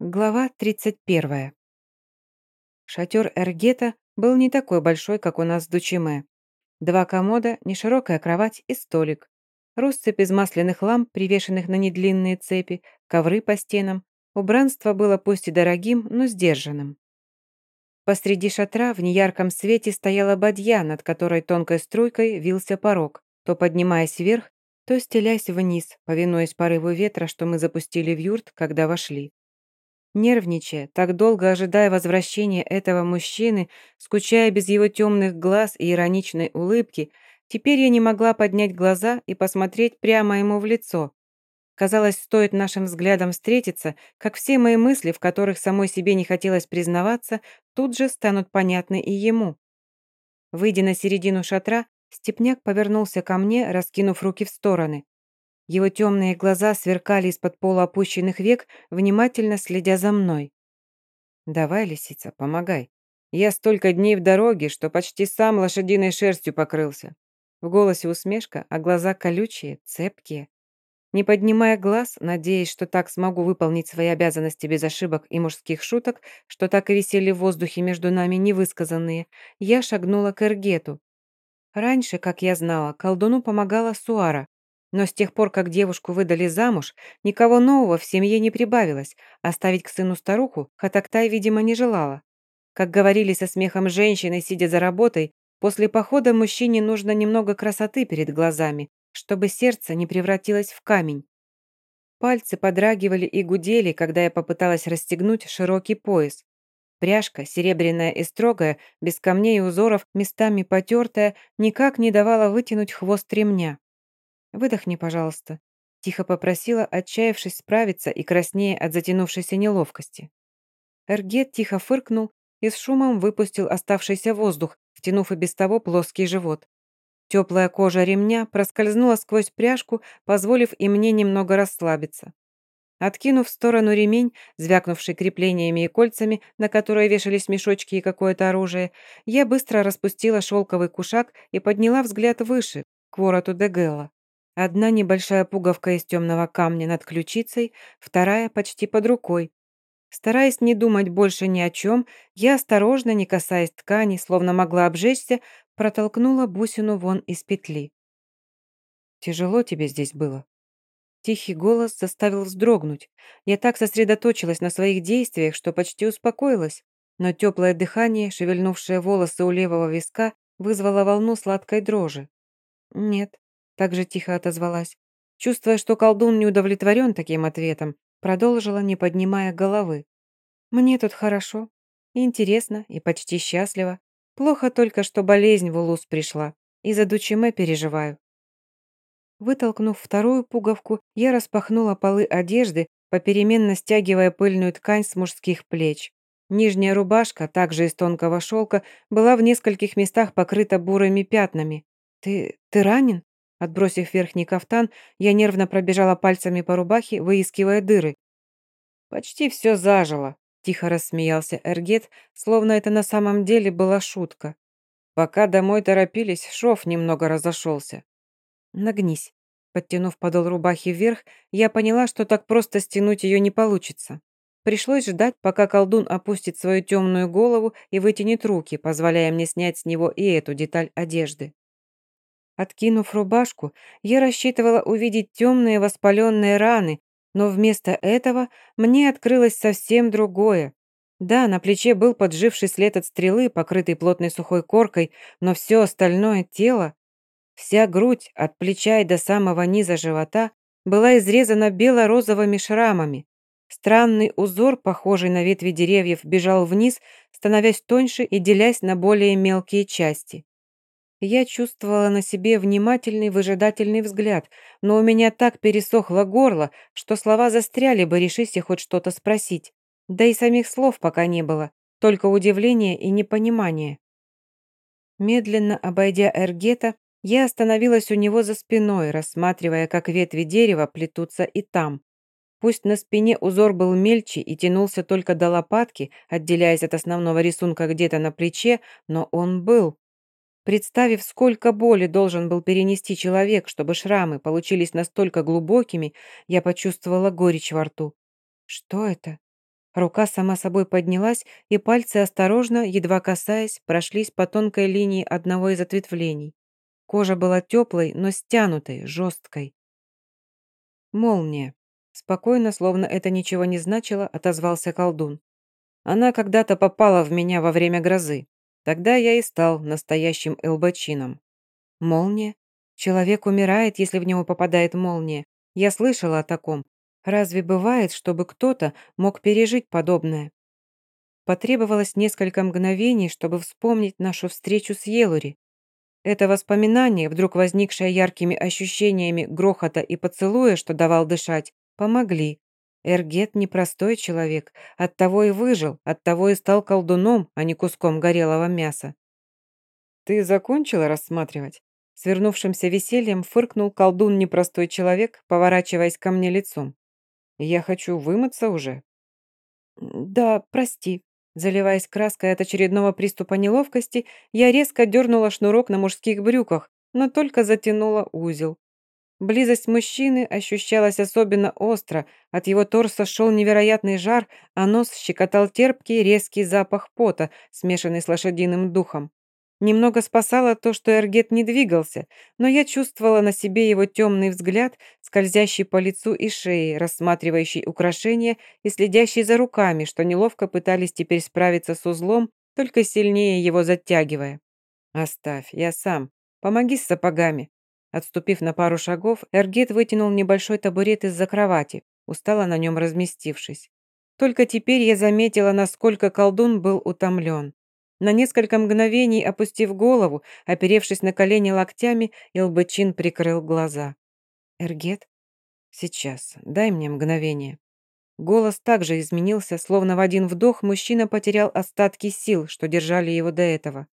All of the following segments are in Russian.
Глава 31. Шатер Эргета был не такой большой, как у нас в Дучиме. Два комода, неширокая кровать и столик. Россыпь из масляных ламп, привешенных на недлинные цепи, ковры по стенам. Убранство было пусть и дорогим, но сдержанным. Посреди шатра в неярком свете стояла бадья, над которой тонкой струйкой вился порог, то поднимаясь вверх, то стелясь вниз, повинуясь порыву ветра, что мы запустили в юрт, когда вошли. Нервничая, так долго ожидая возвращения этого мужчины, скучая без его темных глаз и ироничной улыбки, теперь я не могла поднять глаза и посмотреть прямо ему в лицо. Казалось, стоит нашим взглядам встретиться, как все мои мысли, в которых самой себе не хотелось признаваться, тут же станут понятны и ему. Выйдя на середину шатра, Степняк повернулся ко мне, раскинув руки в стороны. Его темные глаза сверкали из-под полуопущенных век, внимательно следя за мной. «Давай, лисица, помогай. Я столько дней в дороге, что почти сам лошадиной шерстью покрылся». В голосе усмешка, а глаза колючие, цепкие. Не поднимая глаз, надеясь, что так смогу выполнить свои обязанности без ошибок и мужских шуток, что так и висели в воздухе между нами невысказанные, я шагнула к Эргету. Раньше, как я знала, колдуну помогала Суара, но с тех пор, как девушку выдали замуж, никого нового в семье не прибавилось, оставить к сыну старуху Хатактай, видимо, не желала. Как говорили со смехом женщины, сидя за работой, после похода мужчине нужно немного красоты перед глазами, чтобы сердце не превратилось в камень. Пальцы подрагивали и гудели, когда я попыталась расстегнуть широкий пояс. Пряжка, серебряная и строгая, без камней и узоров, местами потертая, никак не давала вытянуть хвост ремня. «Выдохни, пожалуйста», — тихо попросила, отчаявшись справиться и краснее от затянувшейся неловкости. Эргет тихо фыркнул и с шумом выпустил оставшийся воздух, втянув и без того плоский живот. Теплая кожа ремня проскользнула сквозь пряжку, позволив и мне немного расслабиться. Откинув в сторону ремень, звякнувший креплениями и кольцами, на которые вешались мешочки и какое-то оружие, я быстро распустила шелковый кушак и подняла взгляд выше, к вороту Дегелла. Одна небольшая пуговка из темного камня над ключицей, вторая почти под рукой. Стараясь не думать больше ни о чем, я осторожно, не касаясь ткани, словно могла обжечься, протолкнула бусину вон из петли. «Тяжело тебе здесь было?» Тихий голос заставил вздрогнуть. Я так сосредоточилась на своих действиях, что почти успокоилась, но теплое дыхание, шевельнувшее волосы у левого виска, вызвало волну сладкой дрожи. «Нет», также тихо отозвалась. Чувствуя, что колдун не удовлетворен таким ответом, продолжила, не поднимая головы. «Мне тут хорошо, и интересно, и почти счастливо. Плохо только, что болезнь в Улус пришла, и за Дучиме переживаю». Вытолкнув вторую пуговку, я распахнула полы одежды, попеременно стягивая пыльную ткань с мужских плеч. Нижняя рубашка, также из тонкого шелка, была в нескольких местах покрыта бурыми пятнами. «Ты... ты ранен?» Отбросив верхний кафтан, я нервно пробежала пальцами по рубахе, выискивая дыры. «Почти все зажило», – тихо рассмеялся Эргет, словно это на самом деле была шутка. Пока домой торопились, шов немного разошелся. «Нагнись». Подтянув подол рубахи вверх, я поняла, что так просто стянуть ее не получится. Пришлось ждать, пока колдун опустит свою темную голову и вытянет руки, позволяя мне снять с него и эту деталь одежды. Откинув рубашку, я рассчитывала увидеть темные воспаленные раны, но вместо этого мне открылось совсем другое. Да, на плече был подживший след от стрелы, покрытый плотной сухой коркой, но все остальное тело, вся грудь от плеча и до самого низа живота была изрезана бело-розовыми шрамами. Странный узор, похожий на ветви деревьев, бежал вниз, становясь тоньше и делясь на более мелкие части. Я чувствовала на себе внимательный выжидательный взгляд, но у меня так пересохло горло, что слова застряли бы, решись хоть что-то спросить. Да и самих слов пока не было, только удивление и непонимание. Медленно обойдя Эргета, я остановилась у него за спиной, рассматривая, как ветви дерева плетутся и там. Пусть на спине узор был мельче и тянулся только до лопатки, отделяясь от основного рисунка где-то на плече, но он был. Представив, сколько боли должен был перенести человек, чтобы шрамы получились настолько глубокими, я почувствовала горечь во рту. Что это? Рука сама собой поднялась, и пальцы осторожно, едва касаясь, прошлись по тонкой линии одного из ответвлений. Кожа была теплой, но стянутой, жесткой. Молния. Спокойно, словно это ничего не значило, отозвался колдун. Она когда-то попала в меня во время грозы. Тогда я и стал настоящим элбачином. Молния? Человек умирает, если в него попадает молния. Я слышала о таком. Разве бывает, чтобы кто-то мог пережить подобное? Потребовалось несколько мгновений, чтобы вспомнить нашу встречу с Елури. Это воспоминание, вдруг возникшее яркими ощущениями грохота и поцелуя, что давал дышать, помогли. Эргет непростой человек, оттого и выжил, оттого и стал колдуном, а не куском горелого мяса. «Ты закончила рассматривать?» Свернувшимся весельем фыркнул колдун непростой человек, поворачиваясь ко мне лицом. «Я хочу вымыться уже». «Да, прости». Заливаясь краской от очередного приступа неловкости, я резко дернула шнурок на мужских брюках, но только затянула узел. Близость мужчины ощущалась особенно остро, от его торса шел невероятный жар, а нос щекотал терпкий резкий запах пота, смешанный с лошадиным духом. Немного спасало то, что Эргет не двигался, но я чувствовала на себе его темный взгляд, скользящий по лицу и шее, рассматривающий украшения и следящий за руками, что неловко пытались теперь справиться с узлом, только сильнее его затягивая. «Оставь, я сам. Помоги с сапогами». Отступив на пару шагов, Эргет вытянул небольшой табурет из-за кровати, устало на нем разместившись. Только теперь я заметила, насколько колдун был утомлен. На несколько мгновений, опустив голову, оперевшись на колени локтями, Илбычин прикрыл глаза. «Эргет? Сейчас. Дай мне мгновение». Голос также изменился, словно в один вдох мужчина потерял остатки сил, что держали его до этого.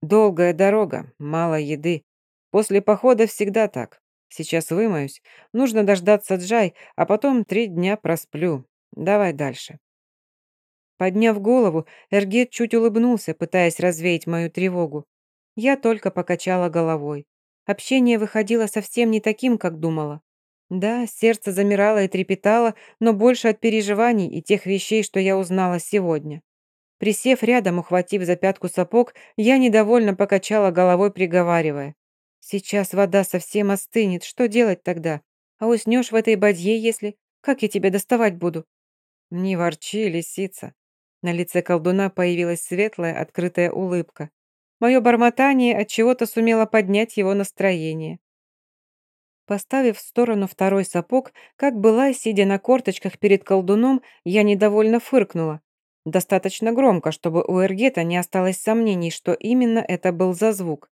«Долгая дорога, мало еды. После похода всегда так. Сейчас вымоюсь. Нужно дождаться Джай, а потом три дня просплю. Давай дальше». Подняв голову, Эргет чуть улыбнулся, пытаясь развеять мою тревогу. Я только покачала головой. Общение выходило совсем не таким, как думала. Да, сердце замирало и трепетало, но больше от переживаний и тех вещей, что я узнала сегодня. Присев рядом, ухватив за пятку сапог, я недовольно покачала головой, приговаривая. «Сейчас вода совсем остынет, что делать тогда? А уснешь в этой бадье, если... Как я тебя доставать буду?» «Не ворчи, лисица. На лице колдуна появилась светлая, открытая улыбка. Мое бормотание от чего-то сумело поднять его настроение. Поставив в сторону второй сапог, как была, сидя на корточках перед колдуном, я недовольно фыркнула. Достаточно громко, чтобы у Эргета не осталось сомнений, что именно это был за звук.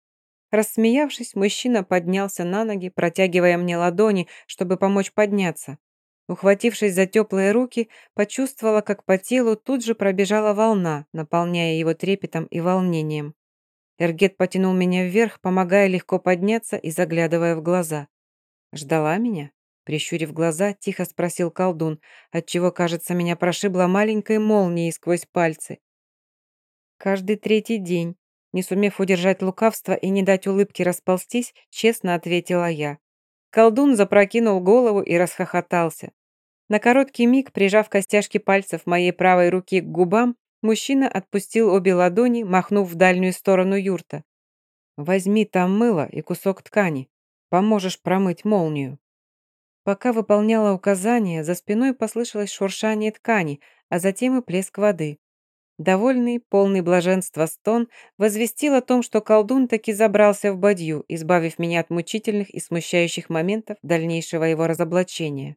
Рассмеявшись, мужчина поднялся на ноги, протягивая мне ладони, чтобы помочь подняться. Ухватившись за теплые руки, почувствовала, как по телу тут же пробежала волна, наполняя его трепетом и волнением. Эргет потянул меня вверх, помогая легко подняться и заглядывая в глаза. «Ждала меня?» Прищурив глаза, тихо спросил колдун, отчего, кажется, меня прошибла маленькой молнией сквозь пальцы. «Каждый третий день», не сумев удержать лукавство и не дать улыбке расползтись, честно ответила я. Колдун запрокинул голову и расхохотался. На короткий миг, прижав костяшки пальцев моей правой руки к губам, мужчина отпустил обе ладони, махнув в дальнюю сторону юрта. «Возьми там мыло и кусок ткани. Поможешь промыть молнию». Пока выполняла указания, за спиной послышалось шуршание ткани, а затем и плеск воды. Довольный, полный блаженства стон возвестил о том, что колдун таки забрался в бадью, избавив меня от мучительных и смущающих моментов дальнейшего его разоблачения.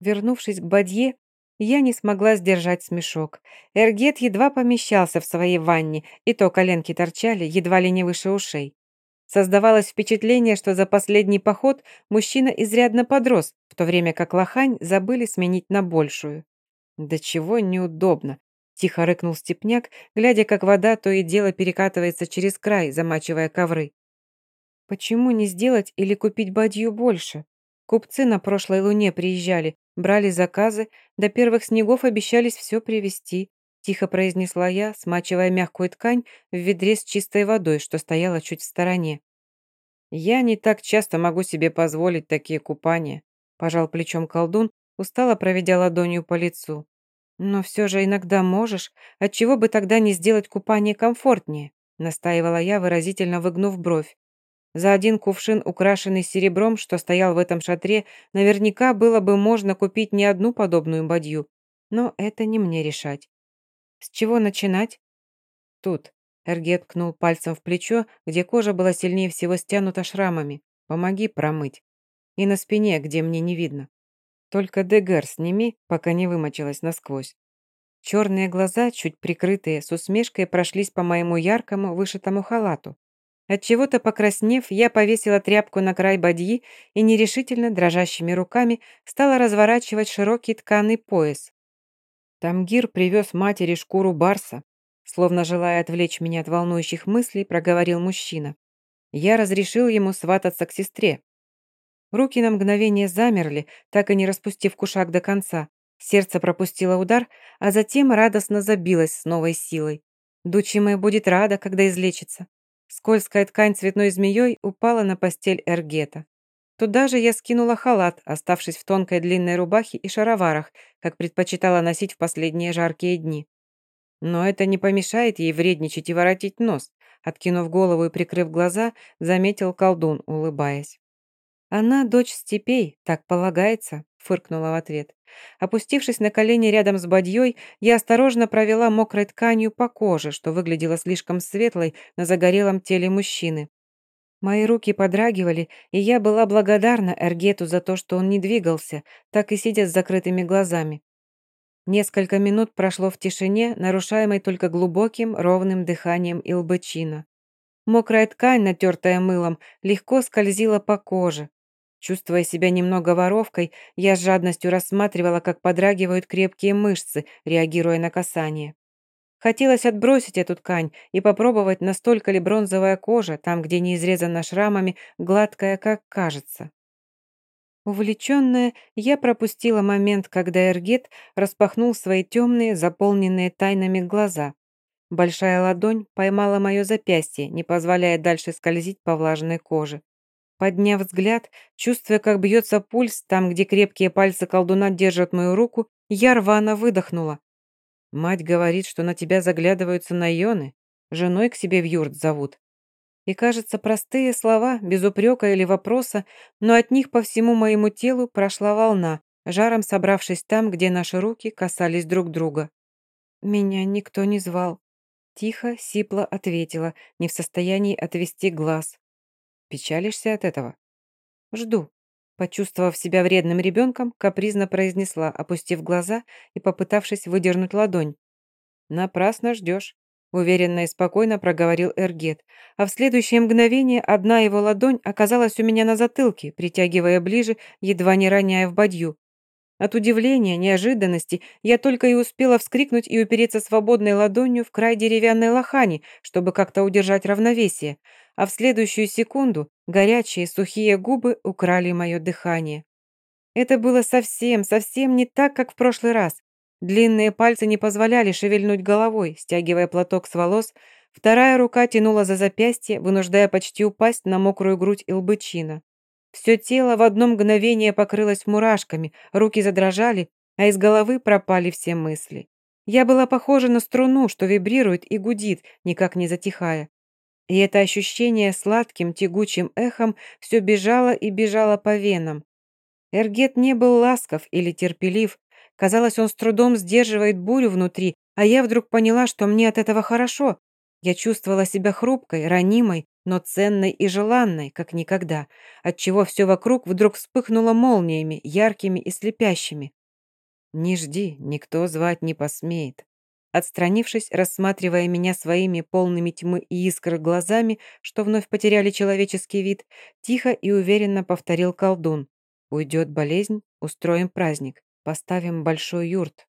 Вернувшись к бадье, я не смогла сдержать смешок. Эргет едва помещался в своей ванне, и то коленки торчали едва ли не выше ушей. Создавалось впечатление, что за последний поход мужчина изрядно подрос, в то время как лохань забыли сменить на большую. Да чего неудобно. Тихо рыкнул степняк, глядя, как вода то и дело перекатывается через край, замачивая ковры. Почему не сделать или купить бадью больше? Купцы на прошлой луне приезжали, брали заказы, до первых снегов обещались все привезти. Тихо произнесла я, смачивая мягкую ткань в ведре с чистой водой, что стояла чуть в стороне. «Я не так часто могу себе позволить такие купания», пожал плечом колдун, устало проведя ладонью по лицу. Но все же иногда можешь. Отчего бы тогда не сделать купание комфортнее? Настаивала я, выразительно выгнув бровь. За один кувшин, украшенный серебром, что стоял в этом шатре, наверняка было бы можно купить не одну подобную бадью. Но это не мне решать. С чего начинать? Тут. Эргет ткнул пальцем в плечо, где кожа была сильнее всего стянута шрамами. Помоги промыть. И на спине, где мне не видно. Только Дегер сними, пока не вымочилась насквозь. Черные глаза, чуть прикрытые, с усмешкой прошлись по моему яркому вышитому халату. Отчего-то покраснев, я повесила тряпку на край бадьи и нерешительно, дрожащими руками, стала разворачивать широкий тканый пояс. Тамгир привез матери шкуру барса, словно желая отвлечь меня от волнующих мыслей, проговорил мужчина. Я разрешил ему свататься к сестре, Руки на мгновение замерли, так и не распустив кушак до конца. Сердце пропустило удар, а затем радостно забилось с новой силой. Дучимая будет рада, когда излечится. Скользкая ткань цветной змеей упала на постель Эргета. Туда же я скинула халат, оставшись в тонкой длинной рубахе и шароварах, как предпочитала носить в последние жаркие дни. Но это не помешает ей вредничать и воротить нос. Откинув голову и прикрыв глаза, заметил колдун, улыбаясь. «Она дочь степей, так полагается», — фыркнула в ответ. Опустившись на колени рядом с бадьей, я осторожно провела мокрой тканью по коже, что выглядело слишком светлой на загорелом теле мужчины. Мои руки подрагивали, и я была благодарна Эргету за то, что он не двигался, так и сидя с закрытыми глазами. Несколько минут прошло в тишине, нарушаемой только глубоким, ровным дыханием Илбычина. Мокрая ткань, натертая мылом, легко скользила по коже, Чувствуя себя немного воровкой, я с жадностью рассматривала, как подрагивают крепкие мышцы, реагируя на касание. Хотелось отбросить эту ткань и попробовать, настолько ли бронзовая кожа, там, где не изрезана шрамами, гладкая, как кажется. Увлеченная, я пропустила момент, когда Эргет распахнул свои темные, заполненные тайнами глаза. Большая ладонь поймала мое запястье, не позволяя дальше скользить по влажной коже. Подняв взгляд, чувствуя, как бьется пульс там, где крепкие пальцы колдуна держат мою руку, я рвано выдохнула. Мать говорит, что на тебя заглядываются наёны, женой к себе в юрт зовут. И, кажется, простые слова, без упрека или вопроса, но от них по всему моему телу прошла волна, жаром собравшись там, где наши руки касались друг друга. Меня никто не звал. Тихо, сипло ответила, не в состоянии отвести глаз. Печалишься от этого? Жду. Почувствовав себя вредным ребенком, капризно произнесла, опустив глаза и попытавшись выдернуть ладонь. Напрасно ждешь. Уверенно и спокойно проговорил Эргет, а в следующее мгновение одна его ладонь оказалась у меня на затылке, притягивая ближе, едва не роняя в бадью. От удивления, неожиданности я только и успела вскрикнуть и упереться свободной ладонью в край деревянной лохани, чтобы как-то удержать равновесие, а в следующую секунду горячие сухие губы украли мое дыхание. Это было совсем, совсем не так, как в прошлый раз. Длинные пальцы не позволяли шевельнуть головой, стягивая платок с волос, вторая рука тянула за запястье, вынуждая почти упасть на мокрую грудь Илбычина. Все тело в одно мгновение покрылось мурашками, руки задрожали, а из головы пропали все мысли. Я была похожа на струну, что вибрирует и гудит, никак не затихая. И это ощущение сладким, тягучим эхом все бежало и бежало по венам. Эргет не был ласков или терпелив. Казалось, он с трудом сдерживает бурю внутри, а я вдруг поняла, что мне от этого хорошо. Я чувствовала себя хрупкой, ранимой, но ценной и желанной, как никогда, отчего все вокруг вдруг вспыхнуло молниями, яркими и слепящими. «Не жди, никто звать не посмеет», Отстранившись, рассматривая меня своими полными тьмы и искр глазами, что вновь потеряли человеческий вид, тихо и уверенно повторил колдун. «Уйдет болезнь, устроим праздник, поставим большой юрт».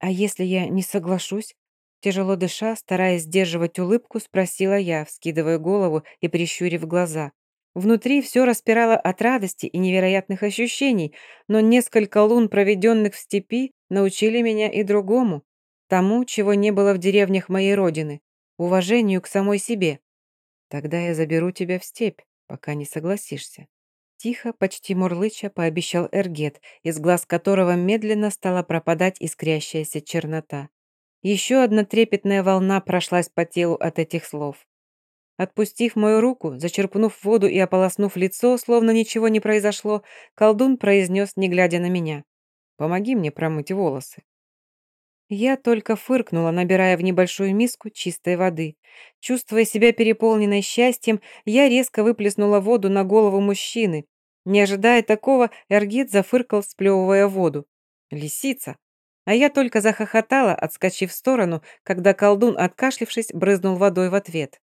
«А если я не соглашусь?» Тяжело дыша, стараясь сдерживать улыбку, спросила я, вскидывая голову и прищурив глаза. Внутри все распирало от радости и невероятных ощущений, но несколько лун, проведенных в степи, научили меня и другому. Тому, чего не было в деревнях моей родины. Уважению к самой себе. Тогда я заберу тебя в степь, пока не согласишься. Тихо, почти мурлыча, пообещал Эргет, из глаз которого медленно стала пропадать искрящаяся чернота. Еще одна трепетная волна прошлась по телу от этих слов. Отпустив мою руку, зачерпнув воду и ополоснув лицо, словно ничего не произошло, колдун произнес, не глядя на меня. «Помоги мне промыть волосы». Я только фыркнула, набирая в небольшую миску чистой воды. Чувствуя себя переполненной счастьем, я резко выплеснула воду на голову мужчины. Не ожидая такого, Эргит зафыркал, сплевывая воду. «Лисица!» А я только захохотала, отскочив в сторону, когда колдун, откашлившись, брызнул водой в ответ.